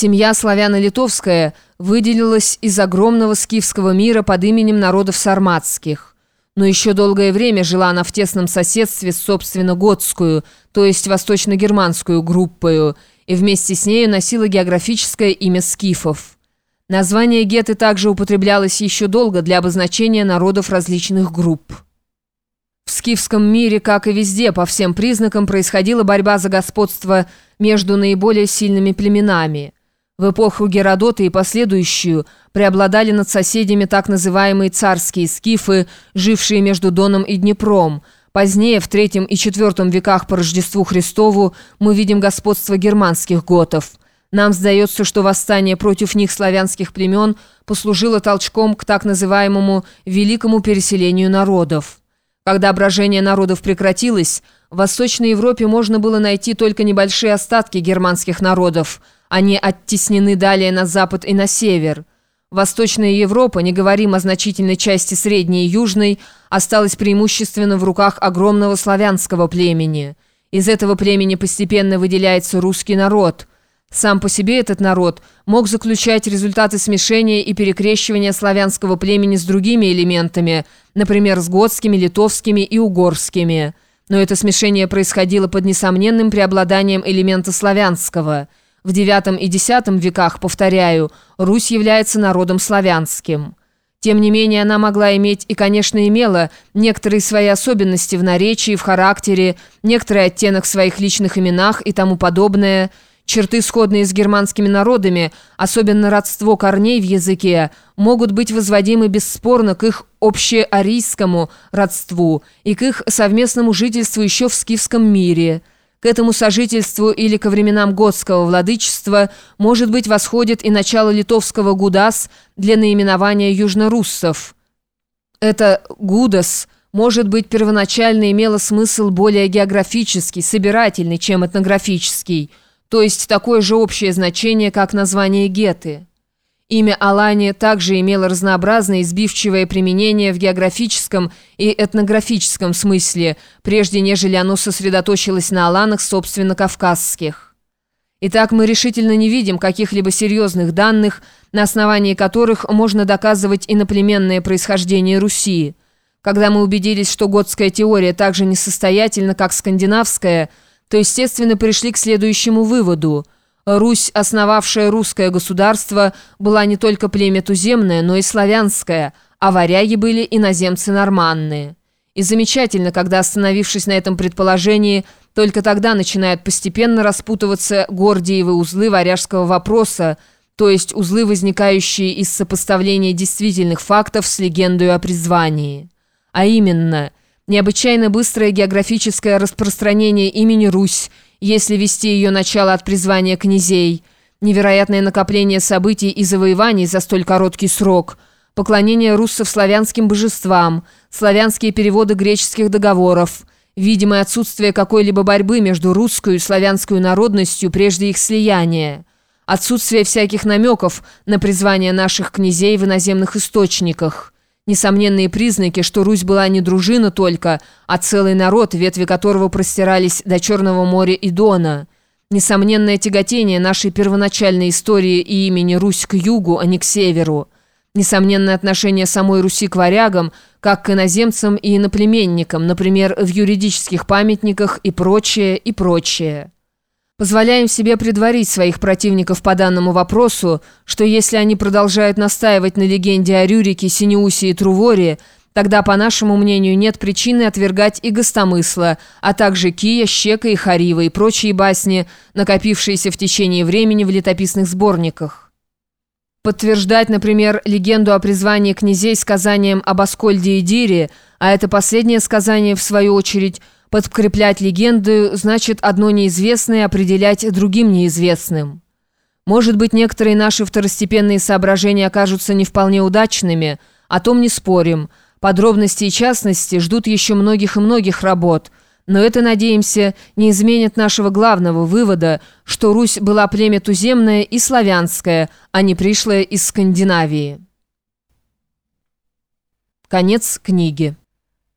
Семья славяно-литовская выделилась из огромного скифского мира под именем народов сарматских. Но еще долгое время жила она в тесном соседстве с, собственно, готскую, то есть восточно-германскую группою, и вместе с нею носила географическое имя скифов. Название геты также употреблялось еще долго для обозначения народов различных групп. В скифском мире, как и везде, по всем признакам происходила борьба за господство между наиболее сильными племенами – в эпоху Геродота и последующую преобладали над соседями так называемые царские скифы, жившие между Доном и Днепром. Позднее, в третьем и четвертом веках по Рождеству Христову, мы видим господство германских готов. Нам сдается, что восстание против них славянских племен послужило толчком к так называемому «великому переселению народов». Когда брожение народов прекратилось, в Восточной Европе можно было найти только небольшие остатки германских народов – они оттеснены далее на запад и на север. Восточная Европа, не говорим о значительной части Средней и Южной, осталась преимущественно в руках огромного славянского племени. Из этого племени постепенно выделяется русский народ. Сам по себе этот народ мог заключать результаты смешения и перекрещивания славянского племени с другими элементами, например, с готскими, литовскими и угорскими. Но это смешение происходило под несомненным преобладанием элемента славянского – в IX и X веках, повторяю, Русь является народом славянским. Тем не менее, она могла иметь и, конечно, имела некоторые свои особенности в наречии, в характере, некоторый оттенок в своих личных именах и тому подобное. Черты, сходные с германскими народами, особенно родство корней в языке, могут быть возводимы бесспорно к их общеарийскому родству и к их совместному жительству еще в скифском мире – к этому сожительству или ко временам готского владычества, может быть, восходит и начало литовского «гудас» для наименования южноруссов. Это «гудас» может быть первоначально имело смысл более географический, собирательный, чем этнографический, то есть такое же общее значение, как название геты. Имя Алани также имело разнообразное избивчивое применение в географическом и этнографическом смысле, прежде нежели оно сосредоточилось на аланах собственно кавказских. Итак, мы решительно не видим каких-либо серьезных данных, на основании которых можно доказывать иноплеменное происхождение Руси. Когда мы убедились, что готская теория так же несостоятельна, как скандинавская, то, естественно, пришли к следующему выводу – Русь, основавшая русское государство, была не только племя туземное, но и славянское, а варяги были иноземцы норманные. И замечательно, когда, остановившись на этом предположении, только тогда начинают постепенно распутываться гордиевы узлы варяжского вопроса, то есть узлы, возникающие из сопоставления действительных фактов с легендой о призвании. А именно, необычайно быстрое географическое распространение имени Русь – если вести ее начало от призвания князей, невероятное накопление событий и завоеваний за столь короткий срок, поклонение руссов славянским божествам, славянские переводы греческих договоров, видимое отсутствие какой-либо борьбы между русскую и славянскую народностью прежде их слияния, отсутствие всяких намеков на призвание наших князей в иноземных источниках – Несомненные признаки, что Русь была не дружина только, а целый народ, ветви которого простирались до Черного моря и Дона. Несомненное тяготение нашей первоначальной истории и имени Русь к югу, а не к северу. Несомненное отношение самой Руси к варягам, как к иноземцам и иноплеменникам, например, в юридических памятниках и прочее, и прочее. Позволяем себе предварить своих противников по данному вопросу, что если они продолжают настаивать на легенде о Рюрике, Синеусе и Труворе, тогда, по нашему мнению, нет причины отвергать и Гостомысла, а также Кия, Щека и Харива и прочие басни, накопившиеся в течение времени в летописных сборниках. Подтверждать, например, легенду о призвании князей сказанием об Аскольде и Дире, а это последнее сказание, в свою очередь, Подкреплять легенду значит одно неизвестное определять другим неизвестным. Может быть, некоторые наши второстепенные соображения окажутся не вполне удачными, о том не спорим. Подробности и частности ждут еще многих и многих работ, но это, надеемся, не изменит нашего главного вывода, что Русь была племя туземное и славянское, а не пришлое из Скандинавии. Конец книги.